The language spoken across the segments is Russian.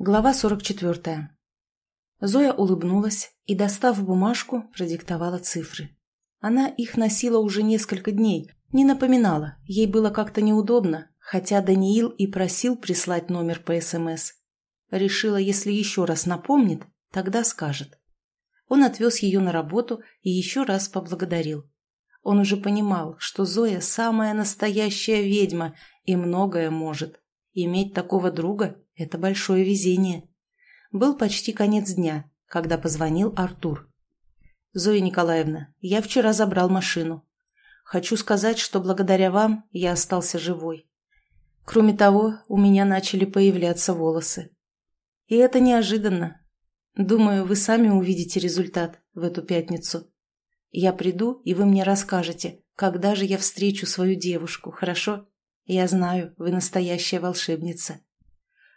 Глава 44. Зоя улыбнулась и, достав бумажку, продиктовала цифры. Она их носила уже несколько дней, не напоминала, ей было как-то неудобно, хотя Даниил и просил прислать номер по СМС. Решила, если еще раз напомнит, тогда скажет. Он отвез ее на работу и еще раз поблагодарил. Он уже понимал, что Зоя самая настоящая ведьма и многое может. Иметь такого друга – это большое везение. Был почти конец дня, когда позвонил Артур. «Зоя Николаевна, я вчера забрал машину. Хочу сказать, что благодаря вам я остался живой. Кроме того, у меня начали появляться волосы. И это неожиданно. Думаю, вы сами увидите результат в эту пятницу. Я приду, и вы мне расскажете, когда же я встречу свою девушку, хорошо?» Я знаю, вы настоящая волшебница.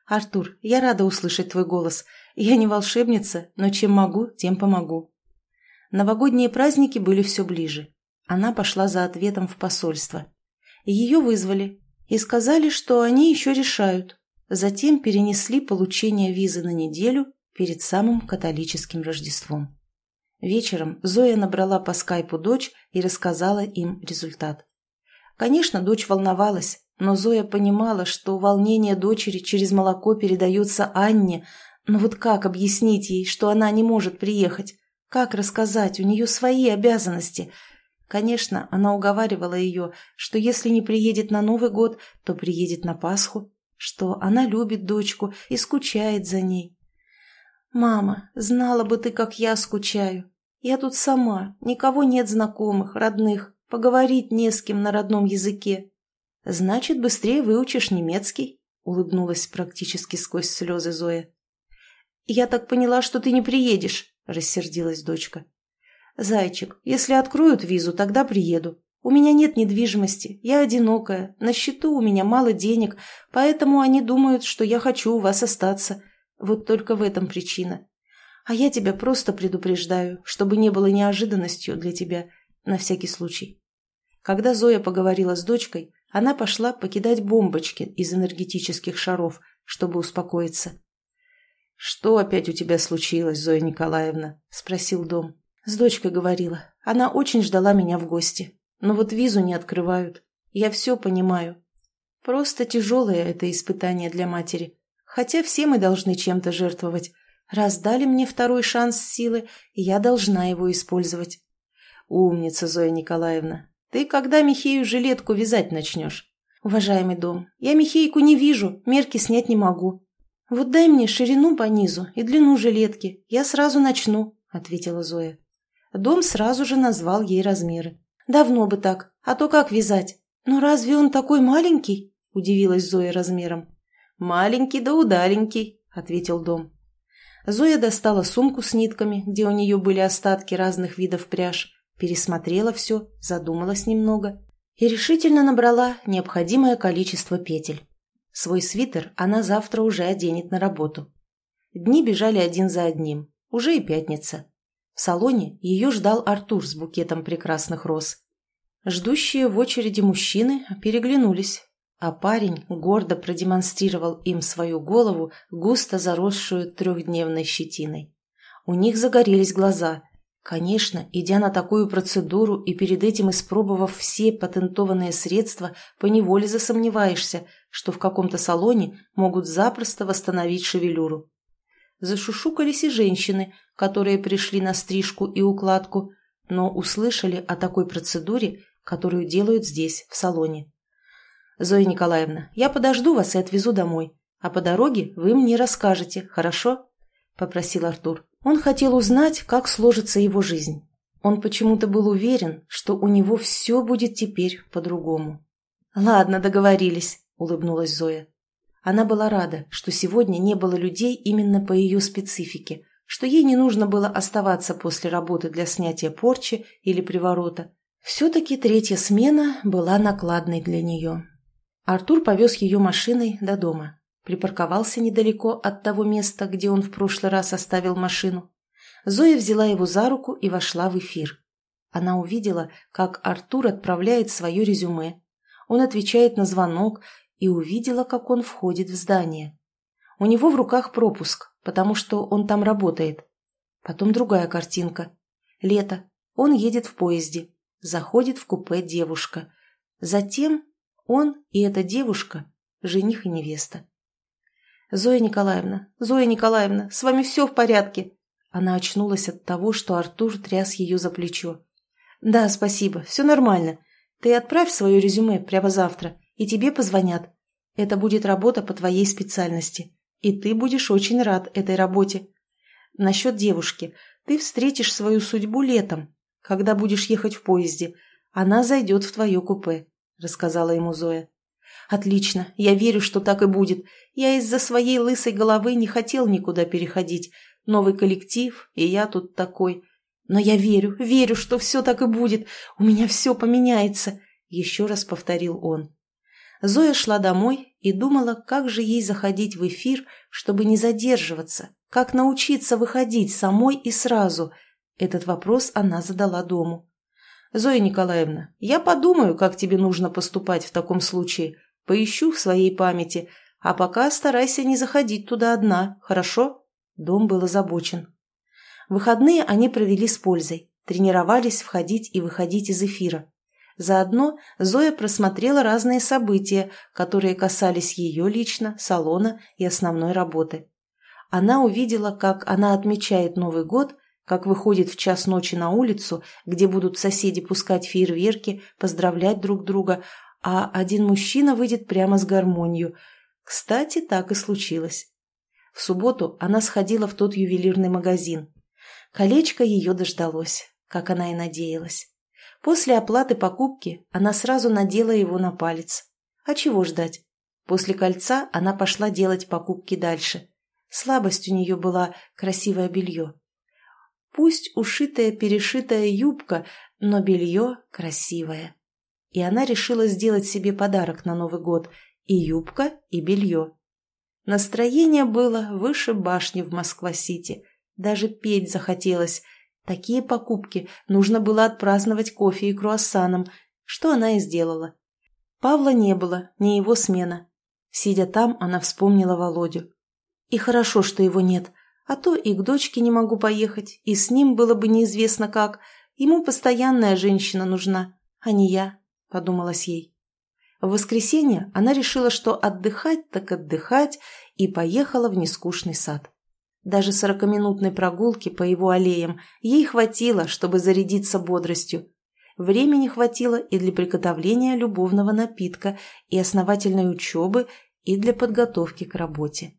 Артур, я рада услышать твой голос. Я не волшебница, но чем могу, тем помогу. Новогодние праздники были все ближе. Она пошла за ответом в посольство. Ее вызвали и сказали, что они еще решают. Затем перенесли получение визы на неделю перед самым католическим Рождеством. Вечером Зоя набрала по скайпу дочь и рассказала им результат. Конечно, дочь волновалась, но Зоя понимала, что волнение дочери через молоко передается Анне, но вот как объяснить ей, что она не может приехать? Как рассказать? У нее свои обязанности. Конечно, она уговаривала ее, что если не приедет на Новый год, то приедет на Пасху, что она любит дочку и скучает за ней. «Мама, знала бы ты, как я скучаю. Я тут сама, никого нет знакомых, родных. Поговорить не с кем на родном языке. Значит, быстрее выучишь немецкий, улыбнулась практически сквозь слезы Зоя. Я так поняла, что ты не приедешь, рассердилась дочка. Зайчик, если откроют визу, тогда приеду. У меня нет недвижимости, я одинокая, на счету у меня мало денег, поэтому они думают, что я хочу у вас остаться. Вот только в этом причина. А я тебя просто предупреждаю, чтобы не было неожиданностью для тебя, на всякий случай. Когда Зоя поговорила с дочкой, она пошла покидать бомбочки из энергетических шаров, чтобы успокоиться. «Что опять у тебя случилось, Зоя Николаевна?» – спросил Дом. С дочкой говорила. Она очень ждала меня в гости. Но вот визу не открывают. Я все понимаю. Просто тяжелое это испытание для матери. Хотя все мы должны чем-то жертвовать. Раз дали мне второй шанс силы, я должна его использовать. Умница, Зоя Николаевна. Ты когда Михею жилетку вязать начнешь? Уважаемый дом, я Михейку не вижу, мерки снять не могу. Вот дай мне ширину по низу и длину жилетки, я сразу начну, ответила Зоя. Дом сразу же назвал ей размеры. Давно бы так, а то как вязать? Но разве он такой маленький? Удивилась Зоя размером. Маленький да удаленький, ответил дом. Зоя достала сумку с нитками, где у нее были остатки разных видов пряж, пересмотрела все, задумалась немного и решительно набрала необходимое количество петель. Свой свитер она завтра уже оденет на работу. Дни бежали один за одним, уже и пятница. В салоне ее ждал Артур с букетом прекрасных роз. Ждущие в очереди мужчины переглянулись, а парень гордо продемонстрировал им свою голову, густо заросшую трехдневной щетиной. У них загорелись глаза, Конечно, идя на такую процедуру и перед этим испробовав все патентованные средства, поневоле засомневаешься, что в каком-то салоне могут запросто восстановить шевелюру. Зашушукались и женщины, которые пришли на стрижку и укладку, но услышали о такой процедуре, которую делают здесь, в салоне. «Зоя Николаевна, я подожду вас и отвезу домой, а по дороге вы мне расскажете, хорошо?» – попросил Артур. Он хотел узнать, как сложится его жизнь. Он почему-то был уверен, что у него все будет теперь по-другому. «Ладно, договорились», — улыбнулась Зоя. Она была рада, что сегодня не было людей именно по ее специфике, что ей не нужно было оставаться после работы для снятия порчи или приворота. Все-таки третья смена была накладной для нее. Артур повез ее машиной до дома припарковался недалеко от того места, где он в прошлый раз оставил машину. Зоя взяла его за руку и вошла в эфир. Она увидела, как Артур отправляет свое резюме. Он отвечает на звонок и увидела, как он входит в здание. У него в руках пропуск, потому что он там работает. Потом другая картинка. Лето. Он едет в поезде. Заходит в купе девушка. Затем он и эта девушка – жених и невеста. «Зоя Николаевна, Зоя Николаевна, с вами все в порядке?» Она очнулась от того, что Артур тряс ее за плечо. «Да, спасибо, все нормально. Ты отправь свое резюме прямо завтра, и тебе позвонят. Это будет работа по твоей специальности, и ты будешь очень рад этой работе. Насчет девушки. Ты встретишь свою судьбу летом, когда будешь ехать в поезде. Она зайдет в твое купе», — рассказала ему Зоя. «Отлично, я верю, что так и будет. Я из-за своей лысой головы не хотел никуда переходить. Новый коллектив, и я тут такой. Но я верю, верю, что все так и будет. У меня все поменяется», — еще раз повторил он. Зоя шла домой и думала, как же ей заходить в эфир, чтобы не задерживаться, как научиться выходить самой и сразу. Этот вопрос она задала дому. «Зоя Николаевна, я подумаю, как тебе нужно поступать в таком случае», Поищу в своей памяти, а пока старайся не заходить туда одна, хорошо?» Дом был озабочен. Выходные они провели с пользой, тренировались входить и выходить из эфира. Заодно Зоя просмотрела разные события, которые касались ее лично, салона и основной работы. Она увидела, как она отмечает Новый год, как выходит в час ночи на улицу, где будут соседи пускать фейерверки, поздравлять друг друга, а один мужчина выйдет прямо с гармонью. Кстати, так и случилось. В субботу она сходила в тот ювелирный магазин. Колечко ее дождалось, как она и надеялась. После оплаты покупки она сразу надела его на палец. А чего ждать? После кольца она пошла делать покупки дальше. Слабость у нее была красивое белье. Пусть ушитая-перешитая юбка, но белье красивое и она решила сделать себе подарок на Новый год – и юбка, и белье. Настроение было выше башни в Москва-Сити. Даже петь захотелось. Такие покупки нужно было отпраздновать кофе и круассаном, что она и сделала. Павла не было, не его смена. Сидя там, она вспомнила Володю. И хорошо, что его нет, а то и к дочке не могу поехать, и с ним было бы неизвестно как. Ему постоянная женщина нужна, а не я подумалось ей. В воскресенье она решила, что отдыхать так отдыхать, и поехала в нескучный сад. Даже сорокаминутной прогулки по его аллеям ей хватило, чтобы зарядиться бодростью. Времени хватило и для приготовления любовного напитка, и основательной учебы, и для подготовки к работе.